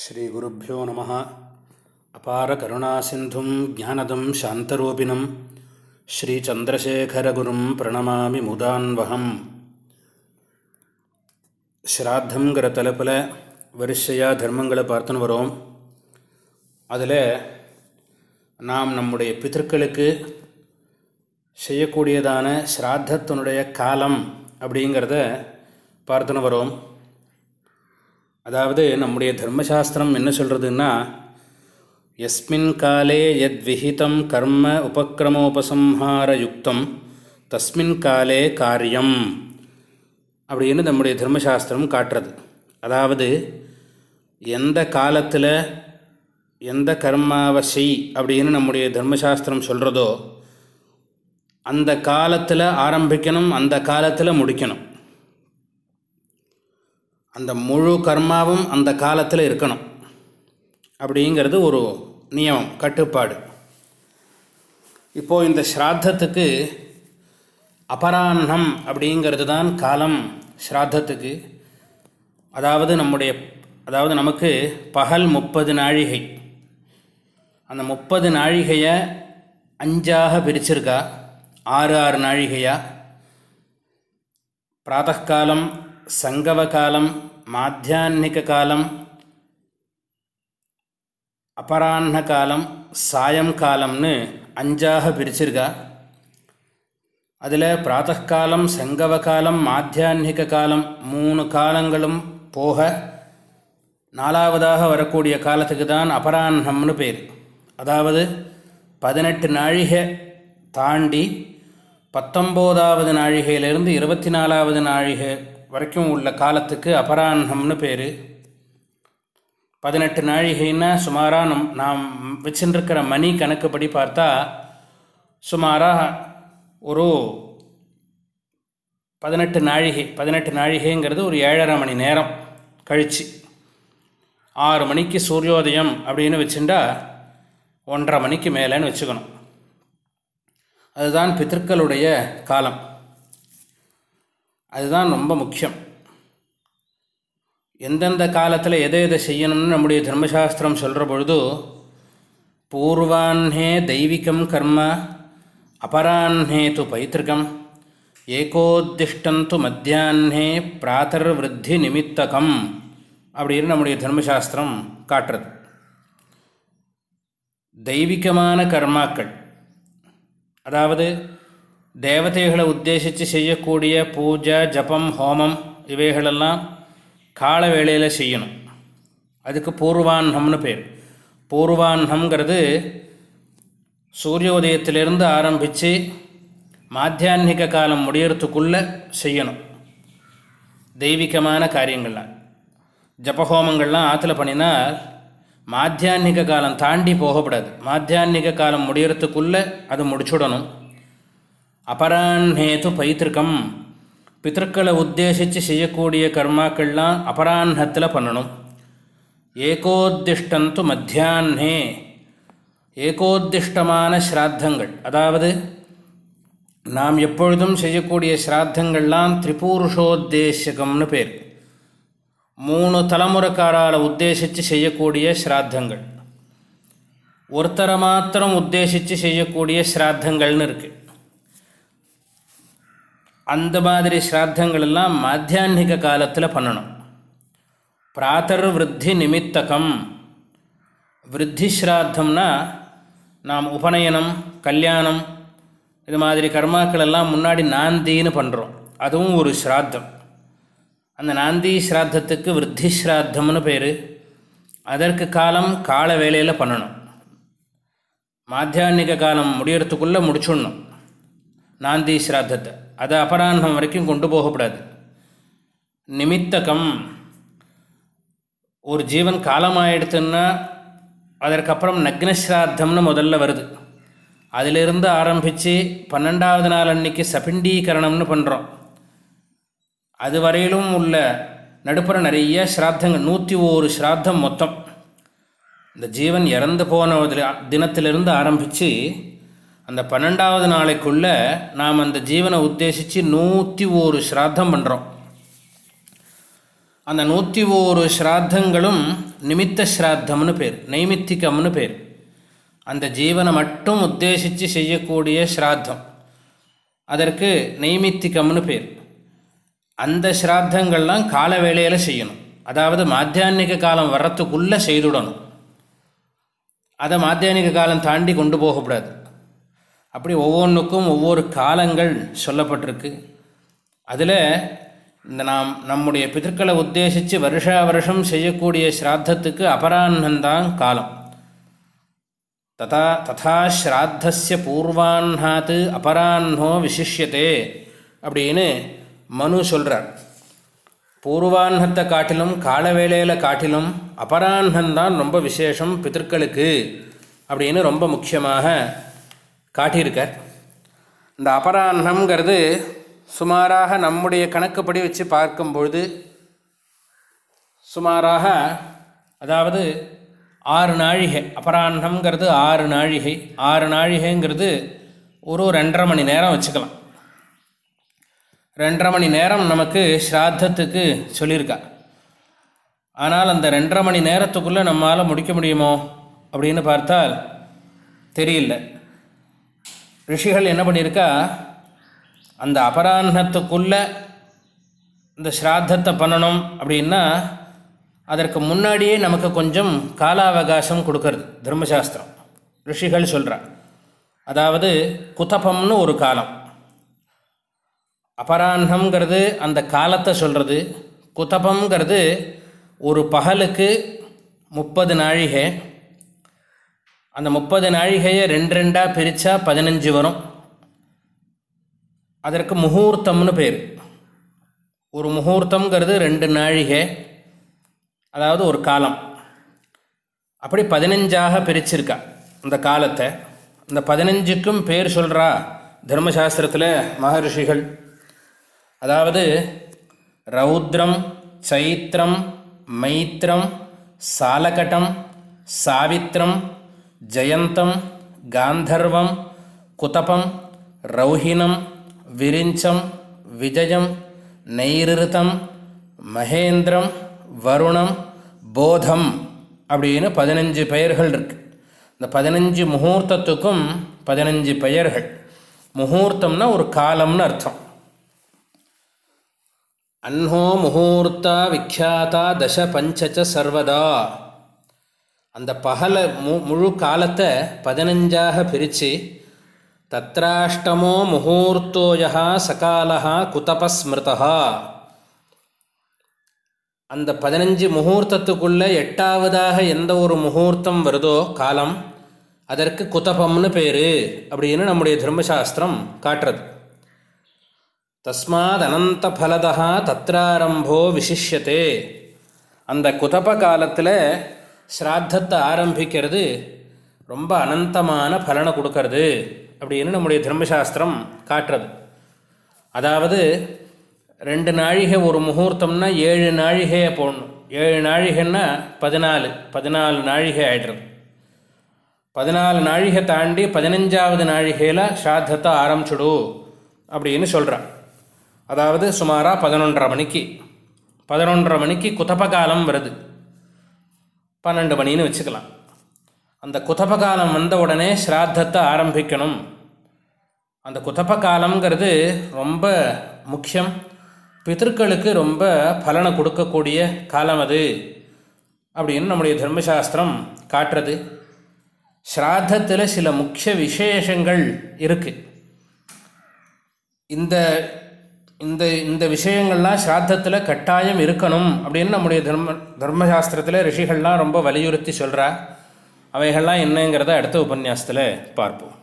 ஸ்ரீகுருப்போ நம. அபார கருணாசிந்தும் ஜானதம் சாந்தரூபிணம். ஸ்ரீச்சந்திரசேகரகுரும் பிரணமாமி முதான்வகம். ஸ்ராத்தங்கிற தலைப்பில் வரிசையாக தர்மங்களை பார்த்துன்னு வரோம். அதில் நாம் நம்முடைய பித்தர்களுக்கு செய்யக்கூடியதான ஸ்ராத்தத்தினுடைய காலம் அப்படிங்கிறத பார்த்துன்னு வரோம். அதாவது நம்முடைய தர்மசாஸ்திரம் என்ன சொல்கிறதுன்னா எஸ்மின் காலே யத் விஹிதம் கர்ம உபக்கிரமோபசம்ஹார யுக்தம் தஸ்மின் காலே காரியம் அப்படின்னு நம்முடைய தர்மசாஸ்திரம் காட்டுறது. அதாவது எந்த காலத்தில் எந்த கர்மாவை செய் அப்படின்னு நம்முடைய தர்மசாஸ்திரம் சொல்கிறதோ அந்த காலத்தில் ஆரம்பிக்கணும் அந்த காலத்தில் முடிக்கணும். அந்த முழு கர்மாவும் அந்த காலத்தில் இருக்கணும். அப்படிங்கிறது ஒரு நியமம் கட்டுப்பாடு. இப்போது இந்த ஸ்ராத்தத்துக்கு அபராண்ணம் அப்படிங்கிறது தான் காலம் ஸ்ராத்தத்துக்கு. அதாவது நம்முடைய அதாவது நமக்கு பகல் முப்பது நாழிகை. அந்த முப்பது நாழிகையை அஞ்சாக பிரிச்சிருக்கா? ஆறு ஆறு நாழிகையாக பிராத்தகாலம் சங்கவ காலம் மாத்தியான்மிக காலம் அபராண்ண காலம் சாயங்காலம்னு அஞ்சாக பிரிச்சிருக்கா. அதில் பிராத்தகாலம் சங்கவ காலம் மாத்தியான்மிக காலம் மூணு காலங்களும் போக நாலாவதாக வரக்கூடிய காலத்துக்கு தான் அபராண்ணம்னு பேர். அதாவது பதினெட்டு நாழிகை தாண்டி பத்தொம்போதாவது நாழிகையிலிருந்து இருபத்தி நாலாவது நாழிகை வரைக்கும் உள்ள காலத்துக்கு அபராஹம்னு பேர். பதினெட்டு நாழிகைன்னா சுமாராக நம் நாம் வச்சுருக்கிற மணி கணக்குப்படி பார்த்தா சுமாராக ஒரு பதினெட்டு நாழிகை பதினெட்டு நாழிகைங்கிறது ஒரு ஏழரை மணி நேரம் கழித்து ஆறு மணிக்கு சூரியோதயம் அப்படின்னு வச்சுட்டா ஒன்றரை மணிக்கு மேலேன்னு வச்சுக்கணும். அதுதான் பித்தர்களுடைய காலம். அதுதான் ரொம்ப முக்கியம். எந்தெந்த காலத்தில் எதை எதை செய்யணும்னு நம்முடைய தர்மசாஸ்திரம் சொல்கிற பொழுது பூர்வாண்ணே தெய்வீகம் கர்ம அபராண்ணே து பைத்திருக்கம் ஏகோத்திஷ்டந்து மத்தியான்ஹே பிராத்தர் விருத்தி நிமித்தகம் அப்படின்னு நம்முடைய தர்மசாஸ்திரம் காட்டுறது. தெய்வீகமான கர்மாக்கள் அதாவது தேவதைகளை உத்தேசித்து செய்யக்கூடிய பூஜை ஜபம் ஹோமம் இவைகளெல்லாம் கால வேளையில் செய்யணும் அதுக்கு பூர்வாண்ணம்னு பேர் பூர்வாண்ணம்ங்கிறது சூரிய உதயத்திலிருந்து ஆரம்பித்து மாத்தியான்மிக காலம் முடியறதுக்குள்ளே செய்யணும் தெய்வீகமான காரியங்கள்லாம் ஜபஹோமங்கள்லாம் ஆற்றுல பண்ணினால் மாத்தியான்மிக காலம் தாண்டி போகப்படாது மாத்தியான்மிக காலம் முடியறதுக்குள்ளே அது முடிச்சுடணும் அபராண்ணேது பைத்திருக்கம் பித்திருக்களை உத்தேசித்து செய்யக்கூடிய கர்மாக்கள்லாம் அபராஹத்தில் பண்ணணும். ஏகோத்திஷ்டந்து மத்தியான்னே ஏகோத்திஷ்டமான ஸ்ராத்தங்கள். அதாவது நாம் எப்பொழுதும் செய்யக்கூடிய ஸ்ராத்தங்கள்லாம் திரிபூருஷோத்தேசகம்னு பேர். மூணு தலைமுறைக்காரால் உத்தேசித்து செய்யக்கூடிய ஸ்ராத்தங்கள். ஒருத்தரை மாத்திரம் உத்தேசித்து செய்யக்கூடிய ஸ்ராத்தங்கள்னு இருக்குது அந்த மாதிரி ஸ்ராத்தங்கள் எல்லாம் மாத்தியான்க காலத்தில் பண்ணணும். பிராத்தர் விருத்தி நிமித்தகம். விருத்தி ஸ்ராத்தம்னா நாம் உபநயனம் கல்யாணம் இது மாதிரி கர்மாக்கள் எல்லாம் முன்னாடி நாந்தின்னு பண்ணுறோம் அதுவும் ஒரு ஸ்ராத்தம். அந்த நாந்தி ஸ்ராத்தத்துக்கு விருத்தி ஸ்ராத்தம்னு பேர். அதற்கு காலம் கால வேலையில் பண்ணணும். மாத்தியான்க காலம் முடியறதுக்குள்ளே முடிச்சுடணும். நாந்தி ஸ்ராத்தத்தை. அதை அபராஹ்னம் வரைக்கும் கொண்டு போகக்கூடாது நிமித்தகம். ஒரு ஜீவன் காலமாயிடுத்துன்னா அதற்கப்புறம் நக்னஸ்ராத்தம்னு முதல்ல வருது. அதிலிருந்து ஆரம்பித்து பன்னெண்டாவது நாள் அன்னைக்கு சபிண்டீகரணம்னு பண்ணுறோம் அது வரையிலும் உள்ள நடுப்புற நிறைய ஸ்ராத்தங்கள் நூற்றி ஒரு ஸ்ராத்தம் மொத்தம். இந்த ஜீவன் இறந்து போன தினத்திலிருந்து ஆரம்பித்து அந்த பன்னெண்டாவது நாளைக்குள்ளே நாம் அந்த ஜீவனை உத்தேசித்து நூற்றி ஒரு ஸ்ராத்தம் பண்ணுறோம் அந்த நூற்றி ஓரு ஸ்ராத்தங்களும் நிமித்த ஸ்ராத்தம்னு பேர் நைமித்திகம்னு பேர். அந்த ஜீவனை மட்டும் உத்தேசித்து செய்யக்கூடிய ஸ்ராத்தம். அதற்கு நைமித்திகம்னு பேர். அந்த ஸ்ராத்தங்கள்லாம் கால வேளையில் செய்யணும். அதாவது மாத்தியானிக காலம் வர்றதுக்குள்ளே செய்துடணும். அதை மாத்தியானிக காலம் தாண்டி கொண்டு போகக்கூடாது. அப்படி ஒவ்வொன்றுக்கும் ஒவ்வொரு காலங்கள் சொல்லப்பட்டிருக்கு. அதில் இந்த நாம் நம்முடைய பிதற்களை உத்தேசித்து வருஷா வருஷம் செய்யக்கூடிய ஸ்ராத்தத்துக்கு அபராஹ்னந்தான் காலம். ததா ததா ஸ்ராத்தஸ்ய பூர்வான்னாத்து அபராஹ்னோ விசிஷ்யத்தே அப்படின்னு மனு சொல்கிறார் பூர்வான்னத்தை காட்டிலும் காலவேளையில் காட்டிலும் அபராஹ்னந்தான் ரொம்ப விசேஷம் பிதற்களுக்கு அப்படின்னு ரொம்ப முக்கியமாக காட்டியிருக்கார். இந்த அபராஹ்னங்கிறது சுமாராக நம்முடைய கணக்குப்படி வச்சு பார்க்கும்பொழுது சுமாராக அதாவது ஆறு நாழிகை அபராஹ்னங்கிறது ஆறு நாழிகை ஆறு நாழிகைங்கிறது ஒரு ரெண்டரை மணி நேரம் வச்சுக்கலாம். ரெண்டரை மணி நேரம் நமக்கு ஸ்ராத்தத்துக்கு சொல்லியிருக்கா ஆனால் அந்த ரெண்டரை மணி நேரத்துக்குள்ளே நம்மளால் முடிக்க முடியுமோ அப்படின்னு பார்த்தால் தெரியல. ரிஷிகள் என்ன பண்ணியிருக்கா? அந்த அபராஹ்னத்துக்குள்ளே இந்த ஸ்ராத்தத்தை பண்ணணும் அப்படின்னா அதற்கு முன்னாடியே நமக்கு கொஞ்சம் கால அவகாசம் கொடுக்கறது தர்மசாஸ்திரம். ரிஷிகள் சொல்கிறார் அதாவது குதபம்னு ஒரு காலம். அபராஹ்னங்கிறது அந்த காலத்தை சொல்கிறது குதபங்கிறது ஒரு பகலுக்கு முப்பது நாழிகை அந்த முப்பது நாழிகையை ரெண்டு ரெண்டாக பிரித்தா பதினஞ்சு வரும். அதற்கு முகூர்த்தம்னு பேர். ஒரு முகூர்த்தங்கிறது ரெண்டு நாழிகை அதாவது ஒரு காலம். அப்படி பதினஞ்சாக பிரிச்சிருக்கா இந்த காலத்தை. இந்த பதினஞ்சுக்கும் பேர் சொல்கிறா தர்மசாஸ்திரத்தில் மகர்ஷிகள். அதாவது ரௌத்ரம் சைத்திரம் மைத்திரம் சாலகட்டம் சாவித்திரம் ஜெயந்தம் காந்தர்வம் குதபம் ரௌஹினம் விரிஞ்சம் விஜயம் நைருத்தம் மகேந்திரம் வருணம் போதம் அப்படின்னு பதினஞ்சு பெயர்கள் இருக்குது இந்த பதினஞ்சு முகூர்த்தத்துக்கும் பதினஞ்சு பெயர்கள். முகூர்த்தம்னா ஒரு காலம்னு அர்த்தம். அன்ஹோ முகூர்த்தா விக்யாத்தா தச பஞ்சச்ச சர்வதா. அந்த பகலை மு முழு காலத்தை பதினஞ்சாக பிரித்து தத்ராஷ்டமோ முகூர்த்தோயா சகாலா குதபஸ்மிருதா அந்த பதினஞ்சு முகூர்த்தத்துக்குள்ளே எட்டாவதாக எந்த ஒரு முகூர்த்தம் வருதோ காலம் அதற்கு குதபம்னு பேர் அப்படின்னு நம்முடைய தர்மசாஸ்திரம் காட்டுறது. தஸ்மாத் அனந்த ஃபலதா தத்ராரம்போ விசிஷ்யத்தே அந்த குதப காலத்தில் ஸ்ராத்தத்தை ஆரம்பிக்கிறது ரொம்ப அனந்தமான பலனை கொடுக்கறது அப்படின்னு நம்முடைய தர்மசாஸ்திரம் காட்டுறது. அதாவது ரெண்டு நாழிகை ஒரு முகூர்த்தம்னா ஏழு நாழிகையை போடணும். ஏழு நாழிகைன்னா பதினாலு பதினாலு நாழிகை ஆயிடுறது. பதினாலு நாழிகை தாண்டி பதினஞ்சாவது நாழிகையில் ஸ்ராத்தத்தை ஆரம்பிச்சுடு அப்படின்னு சொல்கிறான் அதாவது சுமாராக பதினொன்றரை மணிக்கு. பதினொன்றரை மணிக்கு குதபகாலம் வருது. பன்னெண்டு மணின்னு வச்சுக்கலாம். அந்த குதபகாலம் வந்த உடனே ஸ்ராத்தத்தை ஆரம்பிக்கணும். அந்த குதபகாலம்ங்கிறது ரொம்ப முக்கியம். பிதர்களுக்கு ரொம்ப பலனை கொடுக்கக்கூடிய காலம் அது அப்படின்னு நம்முடைய தர்மசாஸ்திரம் காட்டுறது. ஸ்ராத்தத்தில் சில முக்கிய விசேஷங்கள் இருக்குது இந்த இந்த இந்த விஷயங்கள்லாம் சாத்தத்தில் கட்டாயம் இருக்கணும் அப்படின்னு நம்முடைய தர்ம தர்மசாஸ்திரத்தில் ரிஷிகள்லாம் ரொம்ப வலியுறுத்தி சொல்கிறா அவைகள்லாம் என்னங்கிறத அடுத்த உபன்யாசத்தில் பார்ப்போம்.